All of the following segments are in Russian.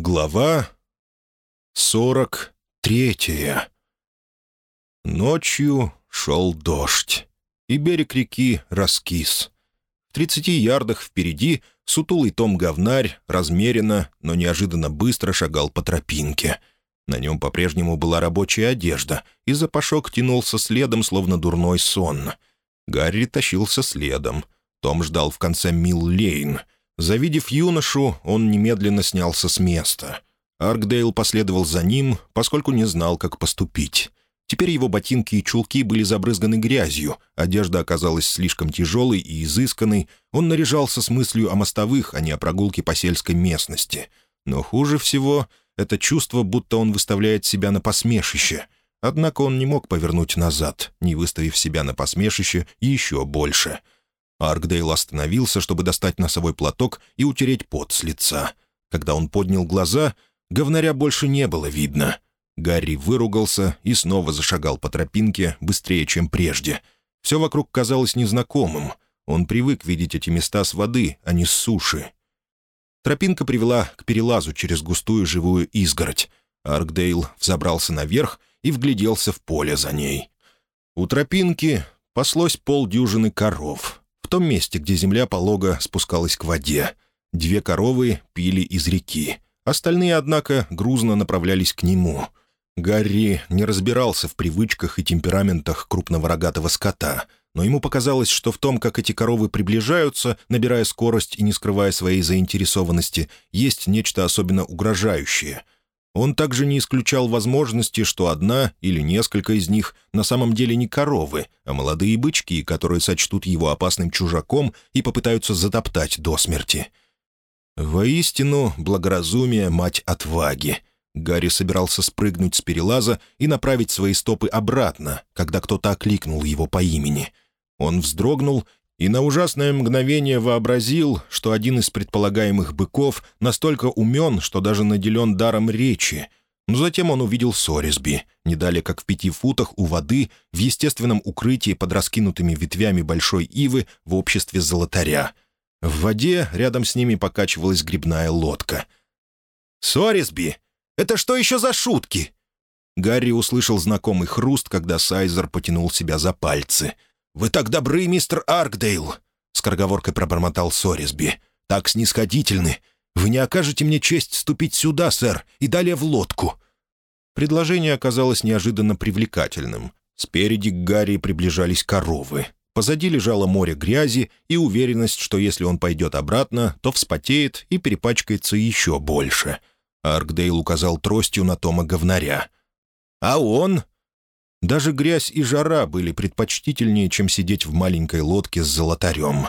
Глава сорок третья. Ночью шел дождь, и берег реки раскис. В тридцати ярдах впереди сутулый том-говнарь размеренно, но неожиданно быстро шагал по тропинке. На нем по-прежнему была рабочая одежда, и запашок тянулся следом, словно дурной сон. Гарри тащился следом. Том ждал в конце Милл-Лейн — Завидев юношу, он немедленно снялся с места. Аркдейл последовал за ним, поскольку не знал, как поступить. Теперь его ботинки и чулки были забрызганы грязью, одежда оказалась слишком тяжелой и изысканной, он наряжался с мыслью о мостовых, а не о прогулке по сельской местности. Но хуже всего — это чувство, будто он выставляет себя на посмешище. Однако он не мог повернуть назад, не выставив себя на посмешище еще больше — Аркдейл остановился, чтобы достать носовой платок и утереть пот с лица. Когда он поднял глаза, говнаря больше не было видно. Гарри выругался и снова зашагал по тропинке быстрее, чем прежде. Все вокруг казалось незнакомым. Он привык видеть эти места с воды, а не с суши. Тропинка привела к перелазу через густую живую изгородь. Аркдейл взобрался наверх и вгляделся в поле за ней. У тропинки паслось полдюжины коров в том месте, где земля полого спускалась к воде. Две коровы пили из реки. Остальные, однако, грузно направлялись к нему. Гарри не разбирался в привычках и темпераментах крупного рогатого скота, но ему показалось, что в том, как эти коровы приближаются, набирая скорость и не скрывая своей заинтересованности, есть нечто особенно угрожающее — он также не исключал возможности, что одна или несколько из них на самом деле не коровы, а молодые бычки, которые сочтут его опасным чужаком и попытаются затоптать до смерти. Воистину, благоразумие — мать отваги. Гарри собирался спрыгнуть с перелаза и направить свои стопы обратно, когда кто-то окликнул его по имени. Он вздрогнул и на ужасное мгновение вообразил, что один из предполагаемых быков настолько умен, что даже наделен даром речи. Но затем он увидел Сорисби, не далее как в пяти футах у воды, в естественном укрытии под раскинутыми ветвями большой ивы в обществе золотаря. В воде рядом с ними покачивалась грибная лодка. «Сорисби! Это что еще за шутки?» Гарри услышал знакомый хруст, когда Сайзер потянул себя за пальцы — «Вы так добры, мистер Аркдейл!» — скороговоркой пробормотал Сорисби. «Так снисходительны. Вы не окажете мне честь ступить сюда, сэр, и далее в лодку». Предложение оказалось неожиданно привлекательным. Спереди к Гарри приближались коровы. Позади лежало море грязи и уверенность, что если он пойдет обратно, то вспотеет и перепачкается еще больше. Аркдейл указал тростью на Тома говнаря. «А он?» Даже грязь и жара были предпочтительнее, чем сидеть в маленькой лодке с золотарем.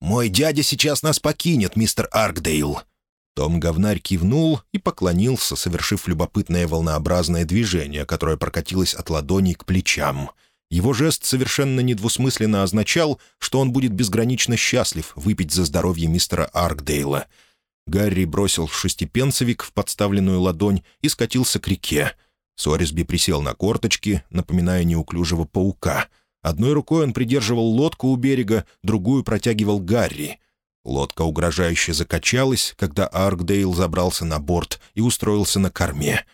«Мой дядя сейчас нас покинет, мистер Аркдейл!» Том говнарь кивнул и поклонился, совершив любопытное волнообразное движение, которое прокатилось от ладоней к плечам. Его жест совершенно недвусмысленно означал, что он будет безгранично счастлив выпить за здоровье мистера Аркдейла. Гарри бросил шестипенцевик в подставленную ладонь и скатился к реке. Сорисби присел на корточки, напоминая неуклюжего паука. Одной рукой он придерживал лодку у берега, другую протягивал Гарри. Лодка угрожающе закачалась, когда Аркдейл забрался на борт и устроился на корме.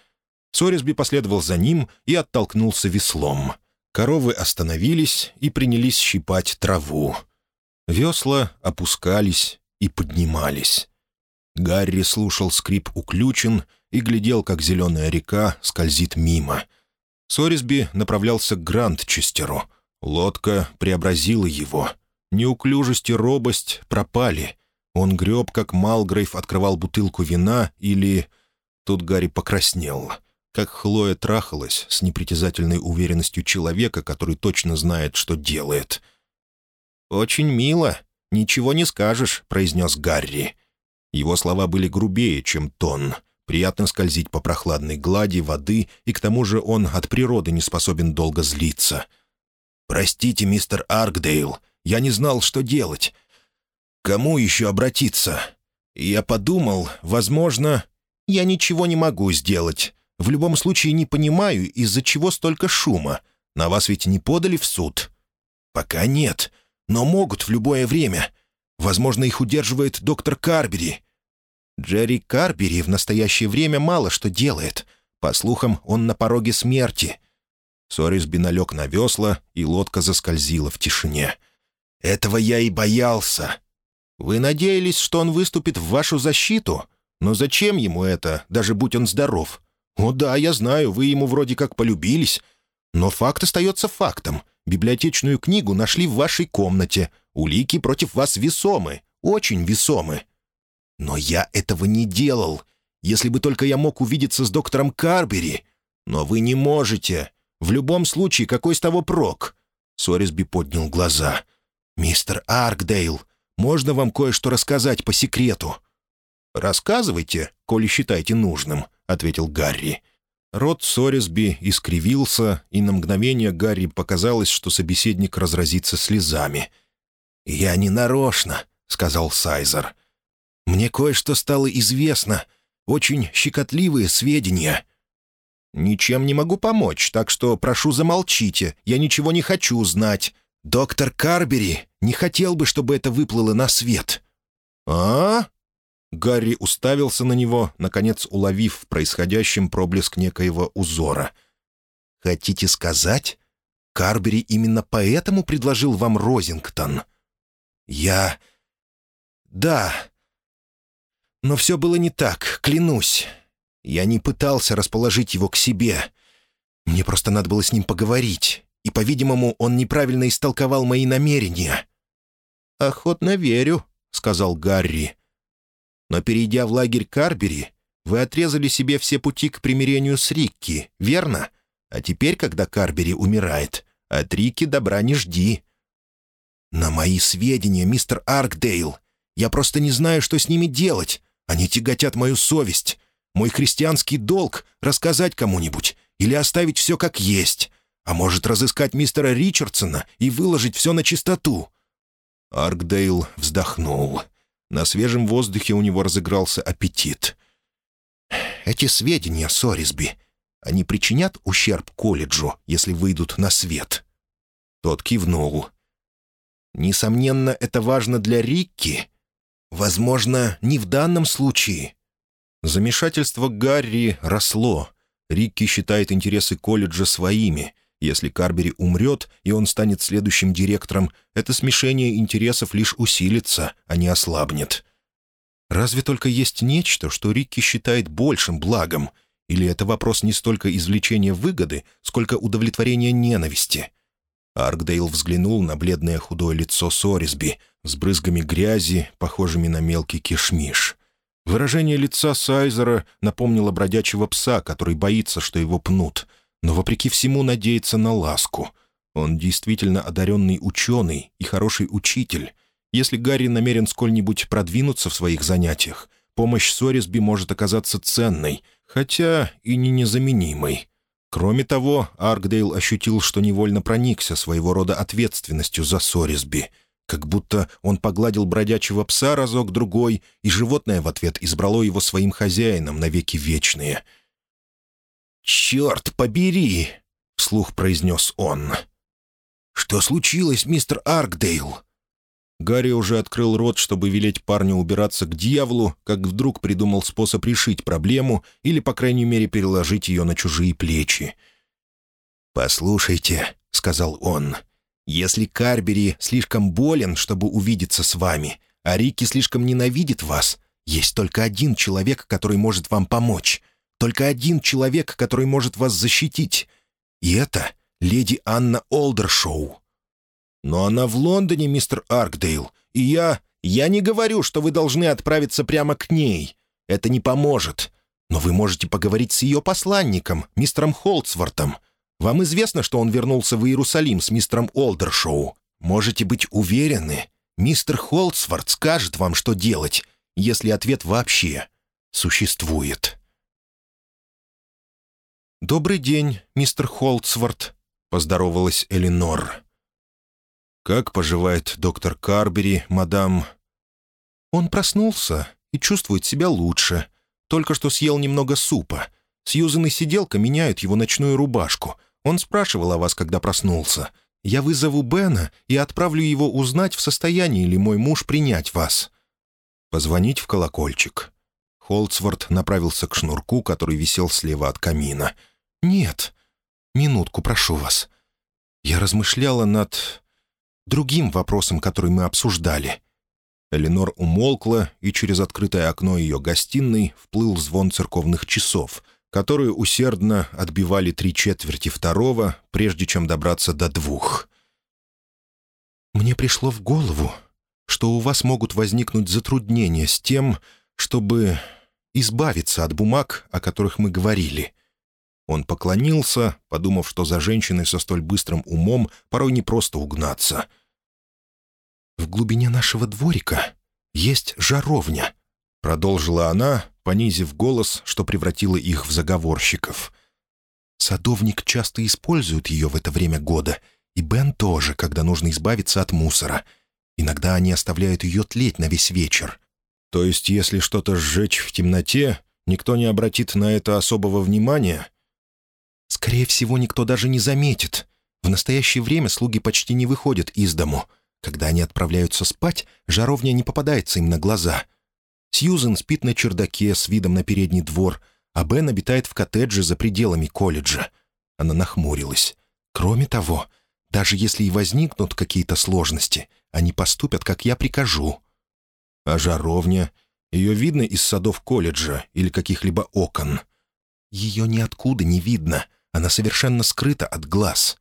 Сорисби последовал за ним и оттолкнулся веслом. Коровы остановились и принялись щипать траву. Весла опускались и поднимались. Гарри слушал скрип уключен и глядел, как зеленая река скользит мимо. Сорисби направлялся к Грандчестеру. Лодка преобразила его. Неуклюжесть и робость пропали. Он греб, как Малгрейв открывал бутылку вина, или... Тут Гарри покраснел. Как Хлоя трахалась с непритязательной уверенностью человека, который точно знает, что делает. «Очень мило. Ничего не скажешь», — произнес Гарри. Его слова были грубее, чем тон — Приятно скользить по прохладной глади воды, и к тому же он от природы не способен долго злиться. «Простите, мистер Аркдейл, я не знал, что делать. Кому еще обратиться? Я подумал, возможно, я ничего не могу сделать. В любом случае не понимаю, из-за чего столько шума. На вас ведь не подали в суд?» «Пока нет, но могут в любое время. Возможно, их удерживает доктор Карбери». Джерри Карбери в настоящее время мало что делает. По слухам, он на пороге смерти». Сорисби налег на весла, и лодка заскользила в тишине. «Этого я и боялся. Вы надеялись, что он выступит в вашу защиту? Но зачем ему это, даже будь он здоров? О да, я знаю, вы ему вроде как полюбились. Но факт остается фактом. Библиотечную книгу нашли в вашей комнате. Улики против вас весомы, очень весомы. Но я этого не делал. Если бы только я мог увидеться с доктором Карбери. Но вы не можете. В любом случае, какой с того прок?» Сорисби поднял глаза. «Мистер Аркдейл, можно вам кое-что рассказать по секрету?» «Рассказывайте, коли считаете нужным», — ответил Гарри. Рот Сорисби искривился, и на мгновение Гарри показалось, что собеседник разразится слезами. «Я не нарочно», — сказал Сайзер. «Мне кое-что стало известно. Очень щекотливые сведения». «Ничем не могу помочь, так что прошу замолчите. Я ничего не хочу знать. Доктор Карбери не хотел бы, чтобы это выплыло на свет». «А?» Гарри уставился на него, наконец уловив в происходящем проблеск некоего узора. «Хотите сказать, Карбери именно поэтому предложил вам Розингтон?» «Я... да. Но все было не так, клянусь. Я не пытался расположить его к себе. Мне просто надо было с ним поговорить, и, по-видимому, он неправильно истолковал мои намерения». «Охотно верю», — сказал Гарри. «Но, перейдя в лагерь Карбери, вы отрезали себе все пути к примирению с Рикки, верно? А теперь, когда Карбери умирает, от Рикки добра не жди». «На мои сведения, мистер Аркдейл, я просто не знаю, что с ними делать. Они тяготят мою совесть. Мой христианский долг — рассказать кому-нибудь или оставить все как есть, а может, разыскать мистера Ричардсона и выложить все на чистоту». Аркдейл вздохнул. На свежем воздухе у него разыгрался аппетит. «Эти сведения, Сорисби, они причинят ущерб колледжу, если выйдут на свет?» Тот кивнул. «Несомненно, это важно для Рикки. Возможно, не в данном случае. Замешательство Гарри росло. Рикки считает интересы колледжа своими. Если Карбери умрет, и он станет следующим директором, это смешение интересов лишь усилится, а не ослабнет. Разве только есть нечто, что Рикки считает большим благом? Или это вопрос не столько извлечения выгоды, сколько удовлетворения ненависти? Аркдейл взглянул на бледное худое лицо Сорисби с брызгами грязи, похожими на мелкий кишмиш. Выражение лица Сайзера напомнило бродячего пса, который боится, что его пнут, но, вопреки всему, надеется на ласку. Он действительно одаренный ученый и хороший учитель. Если Гарри намерен сколь-нибудь продвинуться в своих занятиях, помощь Сорисби может оказаться ценной, хотя и не незаменимой. Кроме того, Аркдейл ощутил, что невольно проникся своего рода ответственностью за Сорисби — как будто он погладил бродячего пса разок-другой, и животное в ответ избрало его своим хозяином навеки вечные. «Черт побери!» — вслух произнес он. «Что случилось, мистер Аркдейл?» Гарри уже открыл рот, чтобы велеть парню убираться к дьяволу, как вдруг придумал способ решить проблему или, по крайней мере, переложить ее на чужие плечи. «Послушайте», — сказал он, — если Карбери слишком болен, чтобы увидеться с вами, а Рики слишком ненавидит вас, есть только один человек, который может вам помочь. Только один человек, который может вас защитить. И это леди Анна Олдершоу. Но она в Лондоне, мистер Аркдейл, и я... Я не говорю, что вы должны отправиться прямо к ней. Это не поможет. Но вы можете поговорить с ее посланником, мистером Холцвортом. Вам известно, что он вернулся в Иерусалим с мистером Олдершоу. Можете быть уверены, мистер Холдсворт скажет вам, что делать, если ответ вообще существует. «Добрый день, мистер Холдсворт», — поздоровалась Элинор. «Как поживает доктор Карбери, мадам?» «Он проснулся и чувствует себя лучше. Только что съел немного супа. Сьюзен и сиделка меняют его ночную рубашку — он спрашивал о вас, когда проснулся. Я вызову Бена и отправлю его узнать, в состоянии ли мой муж принять вас». «Позвонить в колокольчик». Холцворт направился к шнурку, который висел слева от камина. «Нет. Минутку, прошу вас. Я размышляла над другим вопросом, который мы обсуждали». Эленор умолкла, и через открытое окно ее гостиной вплыл звон церковных часов, которые усердно отбивали три четверти второго, прежде чем добраться до двух. «Мне пришло в голову, что у вас могут возникнуть затруднения с тем, чтобы избавиться от бумаг, о которых мы говорили». Он поклонился, подумав, что за женщиной со столь быстрым умом порой не просто угнаться. «В глубине нашего дворика есть жаровня», — продолжила она, понизив голос, что превратило их в заговорщиков. «Садовник часто использует ее в это время года, и Бен тоже, когда нужно избавиться от мусора. Иногда они оставляют ее тлеть на весь вечер. То есть, если что-то сжечь в темноте, никто не обратит на это особого внимания? Скорее всего, никто даже не заметит. В настоящее время слуги почти не выходят из дому. Когда они отправляются спать, жаровня не попадается им на глаза. Сьюзен спит на чердаке с видом на передний двор, а Бен обитает в коттедже за пределами колледжа. Она нахмурилась. Кроме того, даже если и возникнут какие-то сложности, они поступят, как я прикажу. А жаровня? Ее видно из садов колледжа или каких-либо окон? Ее ниоткуда не видно. Она совершенно скрыта от глаз.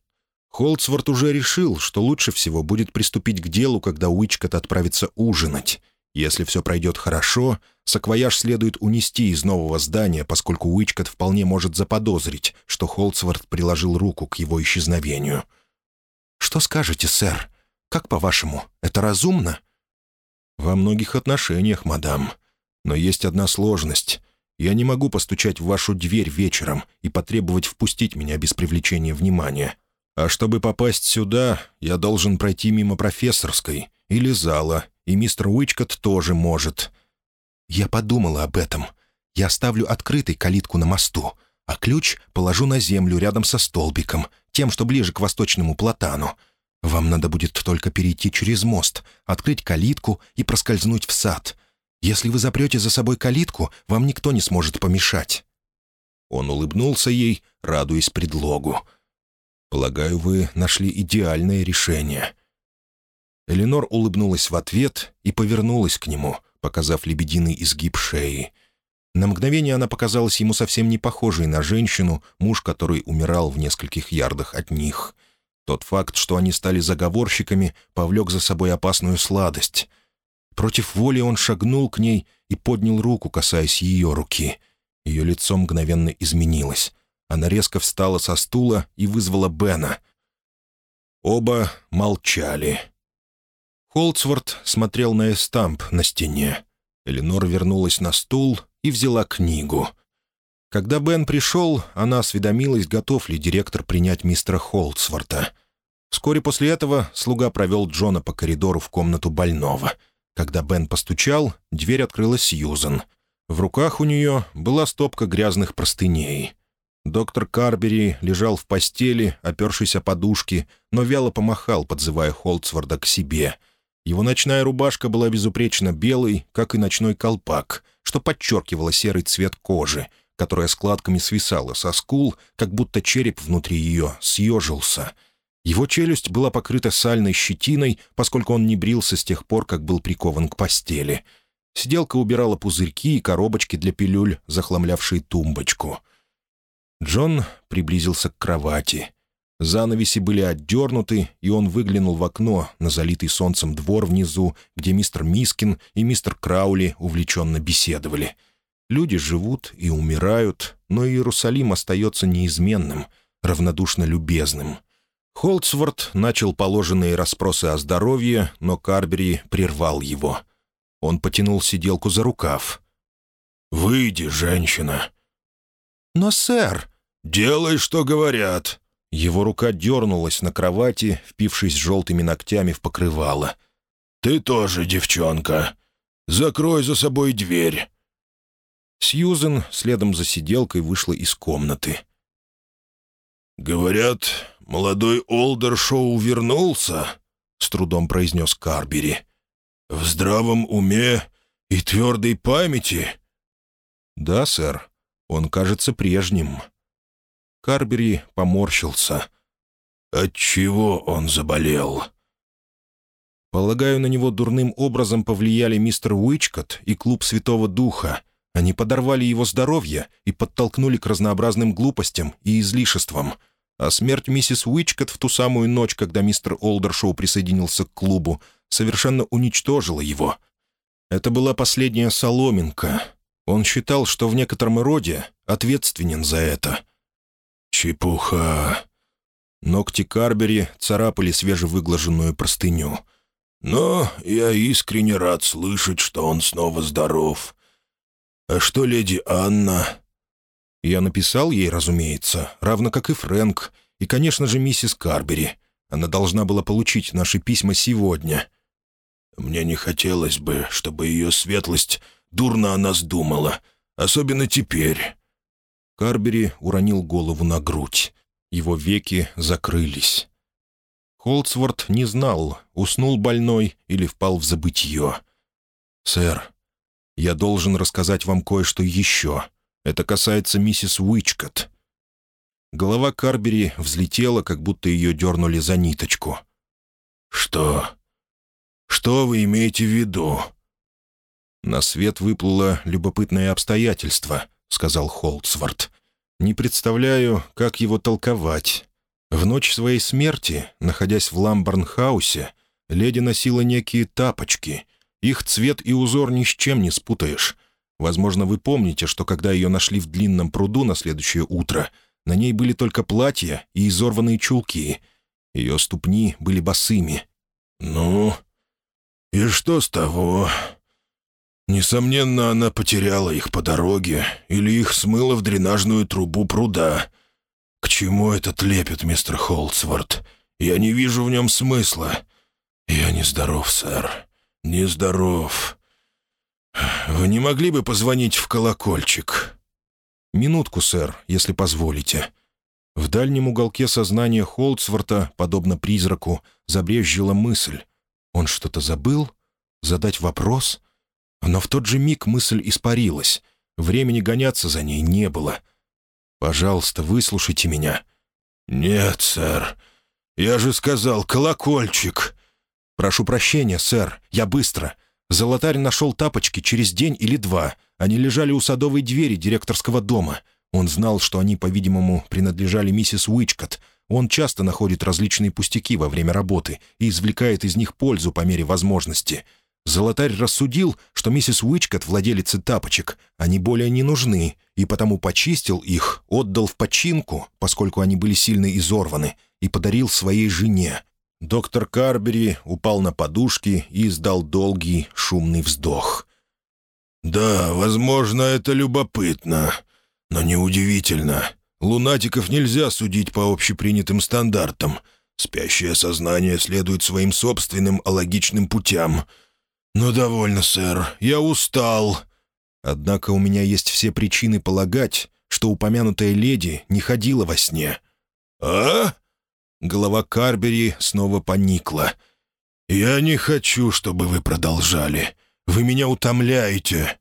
Холцворт уже решил, что лучше всего будет приступить к делу, когда Уичкот отправится ужинать. Если все пройдет хорошо, саквояж следует унести из нового здания, поскольку Уичкот вполне может заподозрить, что Холцворт приложил руку к его исчезновению. «Что скажете, сэр? Как, по-вашему, это разумно?» «Во многих отношениях, мадам. Но есть одна сложность. Я не могу постучать в вашу дверь вечером и потребовать впустить меня без привлечения внимания. А чтобы попасть сюда, я должен пройти мимо профессорской или зала, и мистер Уичкот тоже может». «Я подумала об этом. Я оставлю открытой калитку на мосту, а ключ положу на землю рядом со столбиком, тем, что ближе к восточному платану. Вам надо будет только перейти через мост, открыть калитку и проскользнуть в сад. Если вы запрете за собой калитку, вам никто не сможет помешать». Он улыбнулся ей, радуясь предлогу. «Полагаю, вы нашли идеальное решение». Эленор улыбнулась в ответ и повернулась к нему, показав лебединый изгиб шеи. На мгновение она показалась ему совсем не похожей на женщину, муж которой умирал в нескольких ярдах от них — тот факт, что они стали заговорщиками, повлек за собой опасную сладость. Против воли он шагнул к ней и поднял руку, касаясь ее руки. Ее лицо мгновенно изменилось. Она резко встала со стула и вызвала Бена. Оба молчали. Холцворт смотрел на эстамп на стене. Эленор вернулась на стул и взяла книгу. Когда Бен пришел, она осведомилась, готов ли директор принять мистера Холцворта. Вскоре после этого слуга провел Джона по коридору в комнату больного. Когда Бен постучал, дверь открыла Сьюзен. В руках у нее была стопка грязных простыней. Доктор Карбери лежал в постели, опершись о подушки, но вяло помахал, подзывая Холцварда к себе. Его ночная рубашка была безупречно белой, как и ночной колпак, что подчеркивало серый цвет кожи, которая складками свисала со скул, как будто череп внутри ее съежился — его челюсть была покрыта сальной щетиной, поскольку он не брился с тех пор, как был прикован к постели. Сиделка убирала пузырьки и коробочки для пилюль, захламлявшие тумбочку. Джон приблизился к кровати. Занавеси были отдернуты, и он выглянул в окно на залитый солнцем двор внизу, где мистер Мискин и мистер Краули увлеченно беседовали. Люди живут и умирают, но Иерусалим остается неизменным, равнодушно любезным — Холцворт начал положенные расспросы о здоровье, но Карбери прервал его. Он потянул сиделку за рукав. «Выйди, женщина!» «Но, сэр...» «Делай, что говорят!» Его рука дернулась на кровати, впившись желтыми ногтями в покрывало. «Ты тоже девчонка. Закрой за собой дверь». Сьюзен следом за сиделкой вышла из комнаты. «Говорят, молодой Олдершоу вернулся», — с трудом произнес Карбери. «В здравом уме и твердой памяти». «Да, сэр. Он кажется прежним». Карбери поморщился. «От чего он заболел?» «Полагаю, на него дурным образом повлияли мистер Уичкот и клуб Святого Духа. Они подорвали его здоровье и подтолкнули к разнообразным глупостям и излишествам. А смерть миссис Уичкот в ту самую ночь, когда мистер Олдершоу присоединился к клубу, совершенно уничтожила его. Это была последняя соломинка. Он считал, что в некотором роде ответственен за это». «Чепуха!» Ногти Карбери царапали свежевыглаженную простыню. «Но я искренне рад слышать, что он снова здоров. А что леди Анна?» Я написал ей, разумеется, равно как и Фрэнк, и, конечно же, миссис Карбери. Она должна была получить наши письма сегодня. Мне не хотелось бы, чтобы ее светлость дурно о нас думала, особенно теперь». Карбери уронил голову на грудь. Его веки закрылись. Холцворт не знал, уснул больной или впал в забытье. «Сэр, я должен рассказать вам кое-что еще. Это касается миссис Уичкот». Голова Карбери взлетела, как будто ее дернули за ниточку. «Что? Что вы имеете в виду?» «На свет выплыло любопытное обстоятельство», — сказал Холдсворт. «Не представляю, как его толковать. В ночь своей смерти, находясь в Ламборнхаусе, леди носила некие тапочки. Их цвет и узор ни с чем не спутаешь. Возможно, вы помните, что когда ее нашли в длинном пруду на следующее утро, на ней были только платья и изорванные чулки. Ее ступни были босыми. «Ну, и что с того?» Несомненно, она потеряла их по дороге или их смыло в дренажную трубу пруда. К чему этот лепет, мистер Холдсворт? Я не вижу в нем смысла. Я нездоров, сэр. Нездоров. «Вы не могли бы позвонить в колокольчик?» «Минутку, сэр, если позволите». В дальнем уголке сознания Холдсворта, подобно призраку, забрежжила мысль. Он что-то забыл? Задать вопрос? Но в тот же миг мысль испарилась. Времени гоняться за ней не было. «Пожалуйста, выслушайте меня». «Нет, сэр. Я же сказал, колокольчик». «Прошу прощения, сэр. Я быстро. Золотарь нашел тапочки через день или два. Они лежали у садовой двери директорского дома. Он знал, что они, по-видимому, принадлежали миссис Уичкот. Он часто находит различные пустяки во время работы и извлекает из них пользу по мере возможности. Золотарь рассудил, что миссис Уичкот, владелица тапочек, они более не нужны, и потому почистил их, отдал в починку, поскольку они были сильно изорваны, и подарил своей жене, Доктор Карбери упал на подушки и издал долгий шумный вздох. «Да, возможно, это любопытно, но неудивительно. Лунатиков нельзя судить по общепринятым стандартам. Спящее сознание следует своим собственным алогичным путям. Но довольно, сэр, я устал». «Однако у меня есть все причины полагать, что упомянутая леди не ходила во сне». «А?» Голова Карбери снова поникла. «Я не хочу, чтобы вы продолжали. Вы меня утомляете».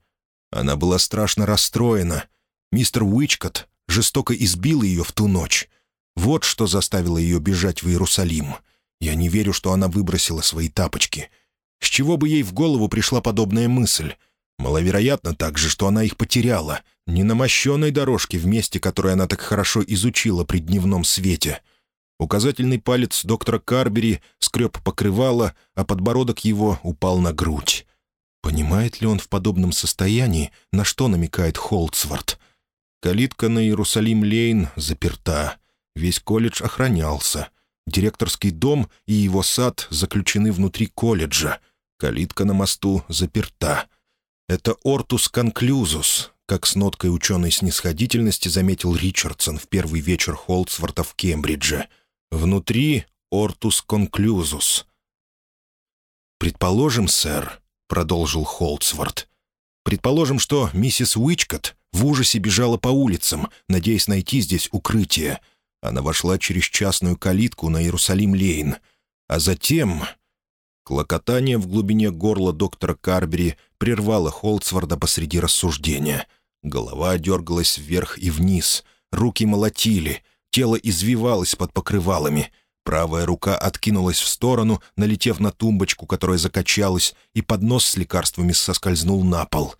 Она была страшно расстроена. Мистер Уичкот жестоко избил ее в ту ночь. Вот что заставило ее бежать в Иерусалим. Я не верю, что она выбросила свои тапочки. С чего бы ей в голову пришла подобная мысль? Маловероятно также, что она их потеряла. Не на мощенной дорожке в месте, которое она так хорошо изучила при дневном свете — Указательный палец доктора Карбери скреб покрывало, а подбородок его упал на грудь. Понимает ли он в подобном состоянии, на что намекает Холдсворт? Калитка на Иерусалим-Лейн заперта. Весь колледж охранялся. Директорский дом и его сад заключены внутри колледжа. Калитка на мосту заперта. Это «Ортус конклюзус», как с ноткой ученой снисходительности заметил Ричардсон в первый вечер Холдсворта в Кембридже — Внутри «Ортус конклюзус». «Предположим, сэр», — продолжил Холдсворт, «предположим, что миссис Уичкот в ужасе бежала по улицам, надеясь найти здесь укрытие. Она вошла через частную калитку на Иерусалим-Лейн. А затем...» Клокотание в глубине горла доктора Карбери прервало Холдсворда посреди рассуждения. Голова дергалась вверх и вниз, руки молотили, тело извивалось под покрывалами. Правая рука откинулась в сторону, налетев на тумбочку, которая закачалась, и поднос с лекарствами соскользнул на пол.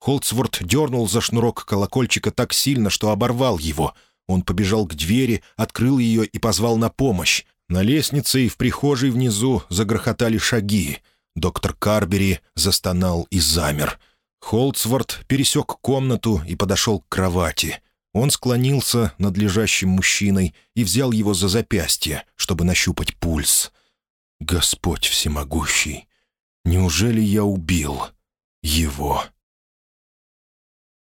Холцворт дернул за шнурок колокольчика так сильно, что оборвал его. Он побежал к двери, открыл ее и позвал на помощь. На лестнице и в прихожей внизу загрохотали шаги. Доктор Карбери застонал и замер. Холцворт пересек комнату и подошел к кровати. Он склонился над лежащим мужчиной и взял его за запястье, чтобы нащупать пульс. «Господь всемогущий! Неужели я убил его?»